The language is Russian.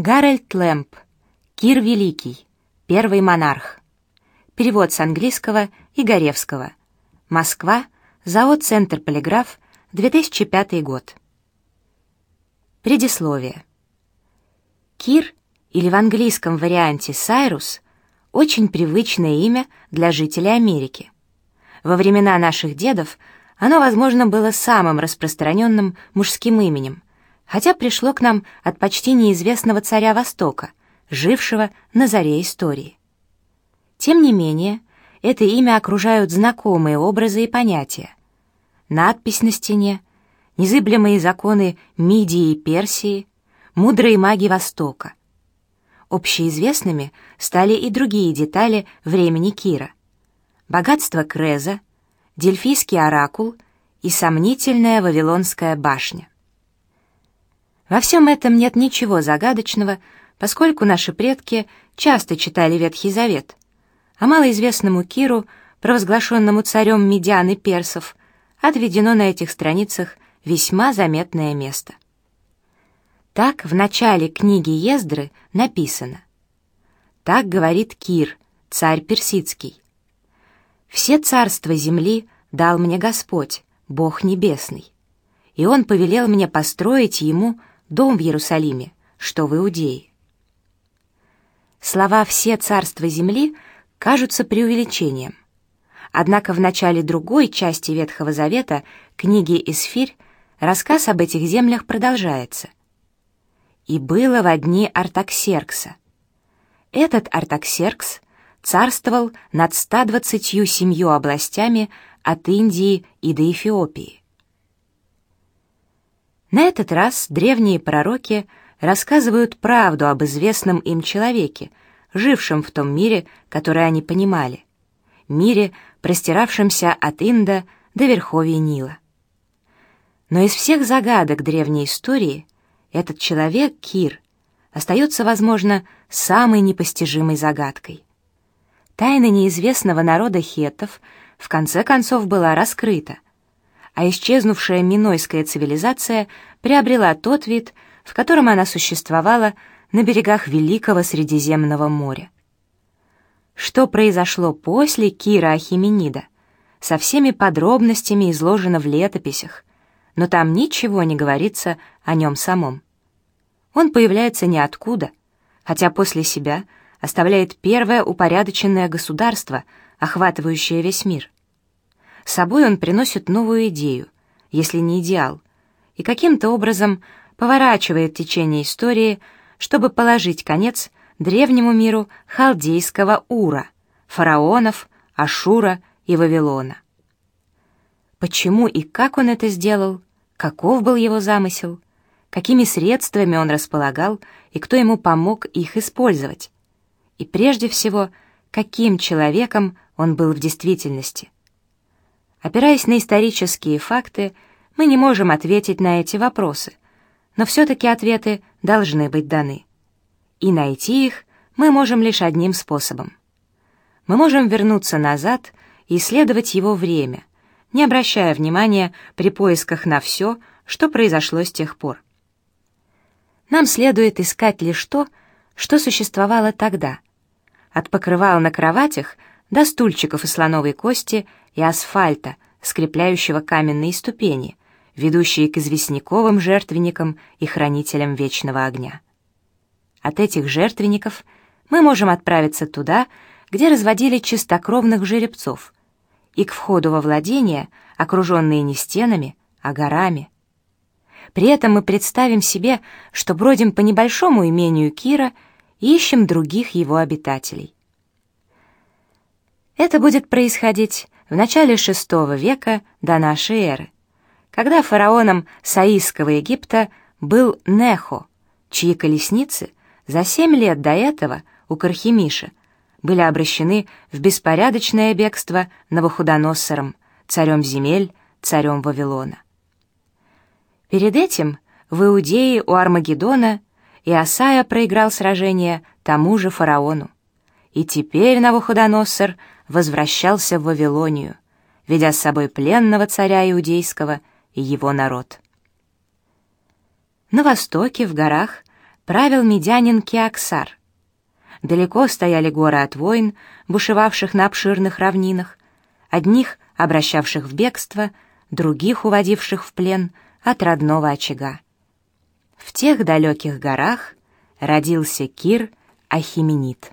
Гарольд Лэмп. Кир Великий. Первый монарх. Перевод с английского Игоревского. Москва. ЗАО «Центр Полиграф», 2005 год. Предисловие. Кир, или в английском варианте Сайрус, очень привычное имя для жителей Америки. Во времена наших дедов оно, возможно, было самым распространенным мужским именем, хотя пришло к нам от почти неизвестного царя Востока, жившего на заре истории. Тем не менее, это имя окружают знакомые образы и понятия. Надпись на стене, незыблемые законы Мидии и Персии, мудрые маги Востока. Общеизвестными стали и другие детали времени Кира. Богатство Креза, Дельфийский оракул и сомнительная Вавилонская башня. Во всем этом нет ничего загадочного, поскольку наши предки часто читали Ветхий Завет, а малоизвестному Киру, провозглашенному царем медиан и персов, отведено на этих страницах весьма заметное место. Так в начале книги Ездры написано «Так говорит Кир, царь персидский. Все царства земли дал мне Господь, Бог небесный, и Он повелел мне построить Ему дом в Иерусалиме, что в Иудее. Слова «все царства земли» кажутся преувеличением. Однако в начале другой части Ветхого Завета, книги Исфирь, рассказ об этих землях продолжается. «И было в дни Артаксеркса». Этот Артаксеркс царствовал над 127 областями от Индии и до Эфиопии. На этот раз древние пророки рассказывают правду об известном им человеке, жившем в том мире, который они понимали, мире, простиравшемся от Инда до верховья Нила. Но из всех загадок древней истории этот человек, Кир, остается, возможно, самой непостижимой загадкой. Тайна неизвестного народа хеттов в конце концов была раскрыта — а исчезнувшая минойская цивилизация приобрела тот вид, в котором она существовала на берегах Великого Средиземного моря. Что произошло после Кира Ахименида, со всеми подробностями изложено в летописях, но там ничего не говорится о нем самом. Он появляется ниоткуда, хотя после себя оставляет первое упорядоченное государство, охватывающее весь мир. С собой он приносит новую идею, если не идеал, и каким-то образом поворачивает течение истории, чтобы положить конец древнему миру халдейского Ура, фараонов, Ашура и Вавилона. Почему и как он это сделал, каков был его замысел, какими средствами он располагал и кто ему помог их использовать, и прежде всего, каким человеком он был в действительности – Опираясь на исторические факты, мы не можем ответить на эти вопросы, но все-таки ответы должны быть даны. И найти их мы можем лишь одним способом. Мы можем вернуться назад и исследовать его время, не обращая внимания при поисках на все, что произошло с тех пор. Нам следует искать лишь то, что существовало тогда, от покрывал на кроватях до стульчиков из слоновой кости и асфальта, скрепляющего каменные ступени, ведущие к известняковым жертвенникам и хранителям вечного огня. От этих жертвенников мы можем отправиться туда, где разводили чистокровных жеребцов, и к входу во владение, окруженные не стенами, а горами. При этом мы представим себе, что бродим по небольшому имению Кира и ищем других его обитателей. Это будет происходить в начале VI века до нашей эры, когда фараоном Саисского Египта был Нехо, чьи колесницы за семь лет до этого у Кархимиша были обращены в беспорядочное бегство Навуходоносором, царем земель, царем Вавилона. Перед этим в Иудее у Армагеддона Иосая проиграл сражение тому же фараону. И теперь Навуходоносор возвращался в Вавилонию, ведя с собой пленного царя иудейского его народ. На востоке, в горах, правил медянин Кеоксар. Далеко стояли горы от войн, бушевавших на обширных равнинах, одних обращавших в бегство, других уводивших в плен от родного очага. В тех далеких горах родился Кир Ахименит.